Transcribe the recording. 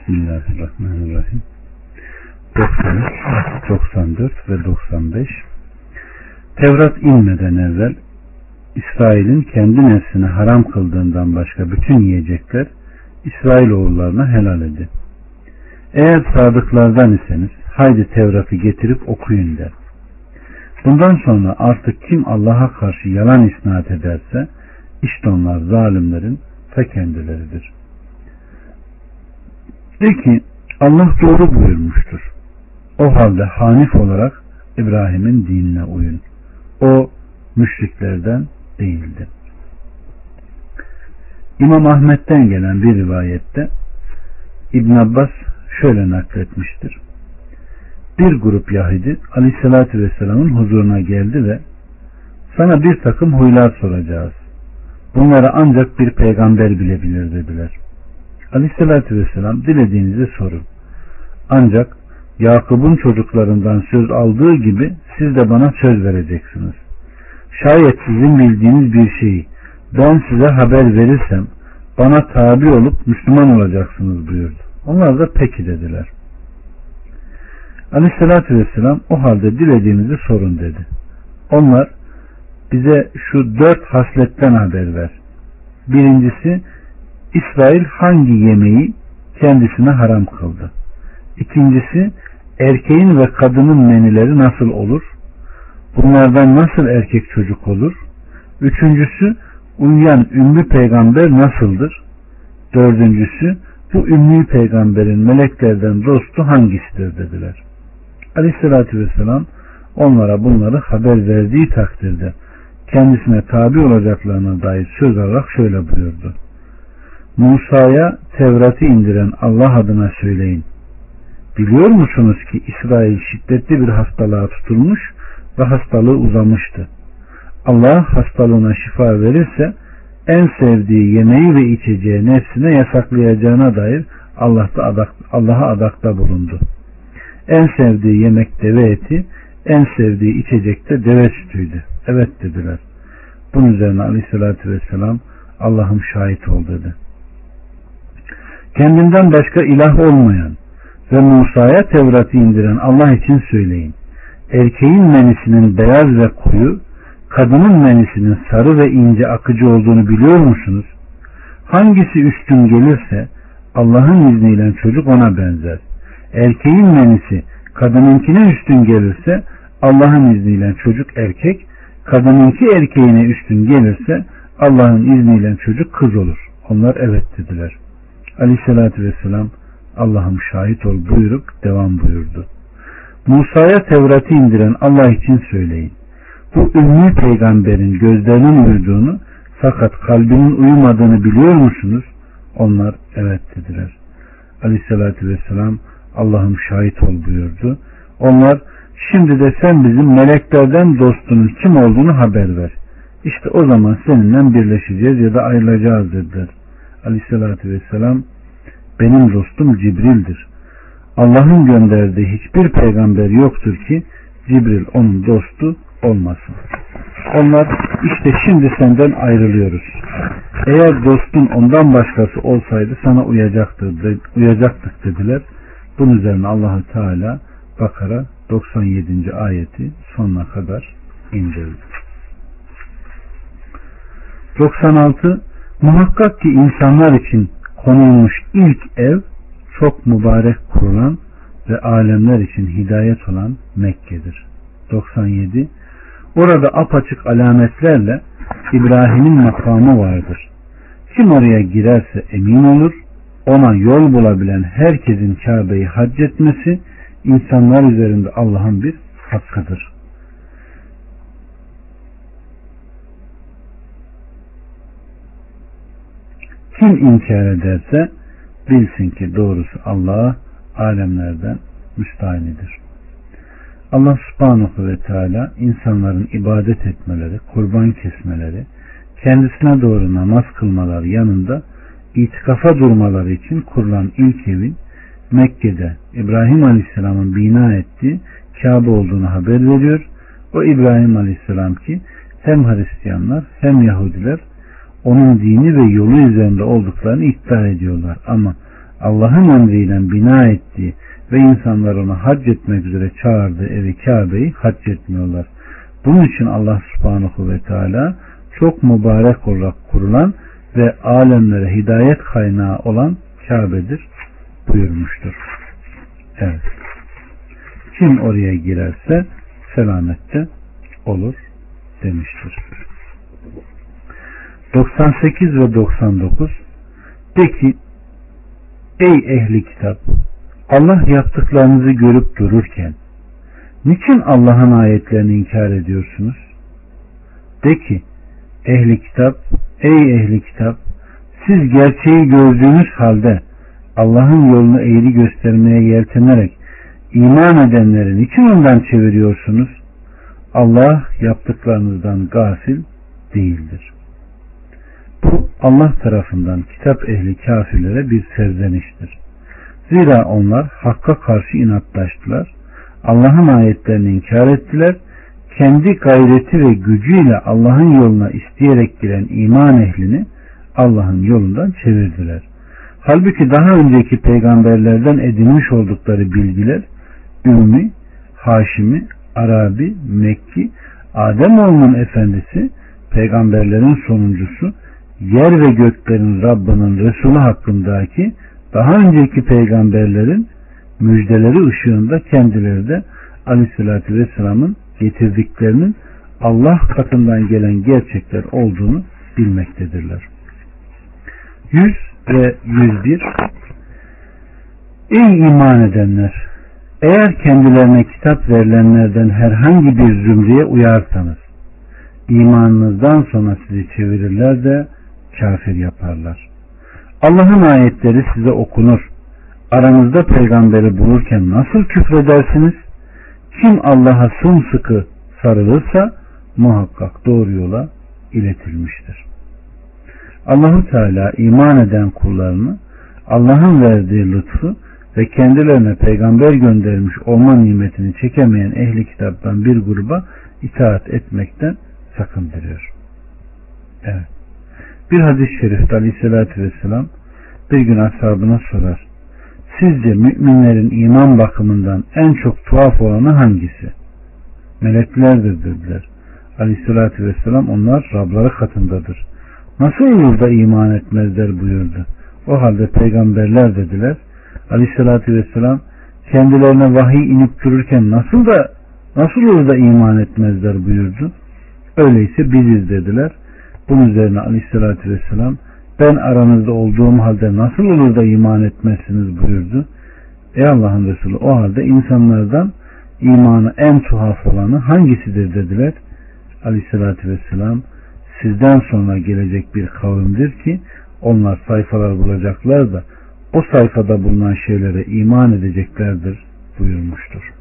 Bismillahirrahmanirrahim. 93, 94 ve 95 Tevrat inmeden evvel İsrail'in kendi nefsine haram kıldığından başka bütün yiyecekler İsrail oğullarına helal edi. Eğer sadıklardan iseniz haydi Tevrat'ı getirip okuyun der. Bundan sonra artık kim Allah'a karşı yalan isnat ederse işte onlar zalimlerin ta kendileridir. De ki Allah doğru buyurmuştur. O halde hanif olarak İbrahim'in dinine uyun. O müşriklerden değildi. İmam Ahmet'ten gelen bir rivayette İbn Abbas şöyle nakletmiştir. Bir grup Yahudi Aleyhisselatü Vesselam'ın huzuruna geldi ve sana bir takım huylar soracağız. Bunları ancak bir peygamber bilebilir dediler. Aleyhisselatü Vesselam dilediğinizi sorun. Ancak Yakup'un çocuklarından söz aldığı gibi siz de bana söz vereceksiniz. Şayet sizin bildiğiniz bir şeyi ben size haber verirsem bana tabi olup Müslüman olacaksınız buyurdu. Onlar da peki dediler. Aleyhissalatü vesselam o halde dilediğinizi sorun dedi. Onlar bize şu dört hasletten haber ver. Birincisi İsrail hangi yemeği kendisine haram kıldı. İkincisi erkeğin ve kadının menileri nasıl olur? Bunlardan nasıl erkek çocuk olur? Üçüncüsü uyuyan ümmü peygamber nasıldır? Dördüncüsü bu ümmü peygamberin meleklerden dostu hangisidir dediler. Aleyhissalatü vesselam onlara bunları haber verdiği takdirde kendisine tabi olacaklarına dair söz alarak şöyle buyurdu. Musa'ya Tevrat'ı indiren Allah adına söyleyin. Biliyor musunuz ki İsrail şiddetli bir hastalığa tutulmuş ve hastalığı uzamıştı. Allah hastalığına şifa verirse en sevdiği yemeği ve içeceği nefsine yasaklayacağına dair Allah'ta adak, Allah'a adakta bulundu. En sevdiği yemek deve eti, en sevdiği içecek de deve sütüydü. Evet dediler. Bunun üzerine aleyhissalatü vesselam Allah'ım şahit ol dedi. Kendinden başka ilah olmayan ve Musa'ya Tevrat'ı indiren Allah için söyleyin. Erkeğin menisinin beyaz ve koyu, kadının menisinin sarı ve ince akıcı olduğunu biliyor musunuz? Hangisi üstün gelirse Allah'ın izniyle çocuk ona benzer. Erkeğin menisi kadınınkine üstün gelirse Allah'ın izniyle çocuk erkek, kadınınki erkeğine üstün gelirse Allah'ın izniyle çocuk kız olur. Onlar evet dediler. Aleyhissalatü vesselam Allah'ım şahit ol buyurup devam buyurdu. Musa'ya Tevrat'ı indiren Allah için söyleyin. Bu ümmi peygamberin gözlerinin uyuduğunu fakat kalbinin uyumadığını biliyor musunuz? Onlar evet dediler. Aleyhissalatü vesselam Allah'ım şahit ol buyurdu. Onlar şimdi de sen bizim meleklerden dostunun kim olduğunu haber ver. İşte o zaman seninle birleşeceğiz ya da ayrılacağız dediler. Aleyhissalatü vesselam benim dostum Cibril'dir. Allah'ın gönderdiği hiçbir peygamber yoktur ki Cibril onun dostu olmasın. Onlar işte şimdi senden ayrılıyoruz. Eğer dostun ondan başkası olsaydı sana uyacaktı, uyacaktık dediler. Bunun üzerine Allahü Teala Bakara 97. ayeti sonuna kadar indirdi. 96 Muhakkak ki insanlar için konulmuş ilk ev çok mübarek kurulan ve alemler için hidayet olan Mekke'dir. 97 Orada apaçık alametlerle İbrahim'in makamı vardır. Kim oraya girerse emin olur, ona yol bulabilen herkesin Kabe'yi hac etmesi insanlar üzerinde Allah'ın bir hakkıdır. Kim inkar ederse bilsin ki doğrusu Allah alemlerden müstahinidir. Allah subhanahu ve teala insanların ibadet etmeleri, kurban kesmeleri, kendisine doğru namaz kılmaları yanında itikafa durmaları için kurulan ilk evin Mekke'de İbrahim Aleyhisselam'ın bina ettiği Kabe olduğunu haber veriyor. O İbrahim Aleyhisselam ki hem Hristiyanlar hem Yahudiler onun dini ve yolu üzerinde olduklarını iddia ediyorlar. Ama Allah'ın emriyle bina ettiği ve insanlar ona hac etmek üzere çağırdığı evi Kabe'yi hac etmiyorlar. Bunun için Allah subhanahu ve teala çok mübarek olarak kurulan ve alemlere hidayet kaynağı olan Kabe'dir buyurmuştur. Evet. Kim oraya girerse selamette olur demiştir. 98 ve 99 De ki Ey ehli kitap Allah yaptıklarınızı görüp dururken niçin Allah'ın ayetlerini inkar ediyorsunuz? De ki ehli kitap ey ehli kitap siz gerçeği gördüğünüz halde Allah'ın yolunu eğri göstermeye yeltenerek iman edenlerin için ondan çeviriyorsunuz? Allah yaptıklarınızdan gafil değildir. Bu Allah tarafından kitap ehli kafirlere bir serzeniştir. Zira onlar hakka karşı inatlaştılar. Allah'ın ayetlerini inkar ettiler. Kendi gayreti ve gücüyle Allah'ın yoluna isteyerek giren iman ehlini Allah'ın yolundan çevirdiler. Halbuki daha önceki peygamberlerden edinmiş oldukları bilgiler Ümmi, Haşimi, Arabi, Mekki, Ademoğlunun efendisi, peygamberlerin sonuncusu, yer ve göklerin Rabbinin Resulü hakkındaki daha önceki peygamberlerin müjdeleri ışığında kendileri de Aleyhisselatü Vesselam'ın getirdiklerinin Allah katından gelen gerçekler olduğunu bilmektedirler. 100 ve 101 Ey iman edenler! Eğer kendilerine kitap verilenlerden herhangi bir zümreye uyarsanız, imanınızdan sonra sizi çevirirler de kafir yaparlar. Allah'ın ayetleri size okunur. Aranızda peygamberi bulurken nasıl küfredersiniz? Kim Allah'a sımsıkı sarılırsa muhakkak doğru yola iletilmiştir. Allahu Teala iman eden kullarını Allah'ın verdiği lütfu ve kendilerine peygamber göndermiş olma nimetini çekemeyen ehli kitaptan bir gruba itaat etmekten sakındırıyor. Evet. Bir hadis-i şerifte aleyhissalatü vesselam bir gün ashabına sorar. Sizce müminlerin iman bakımından en çok tuhaf olanı hangisi? Meleklerdir dediler. Aleyhissalatü vesselam onlar Rabları katındadır. Nasıl olur da iman etmezler buyurdu. O halde peygamberler dediler. Aleyhissalatü vesselam kendilerine vahiy inip dururken nasıl da nasıl olur da iman etmezler buyurdu. Öyleyse biziz dediler. Bunun üzerine aleyhissalatü vesselam ben aranızda olduğum halde nasıl olur da iman etmezsiniz buyurdu. Ey Allah'ın Resulü o halde insanlardan imanı en tuhaf olanı hangisidir dediler. Aleyhissalatü vesselam sizden sonra gelecek bir kavimdir ki onlar sayfalar bulacaklar da o sayfada bulunan şeylere iman edeceklerdir buyurmuştur.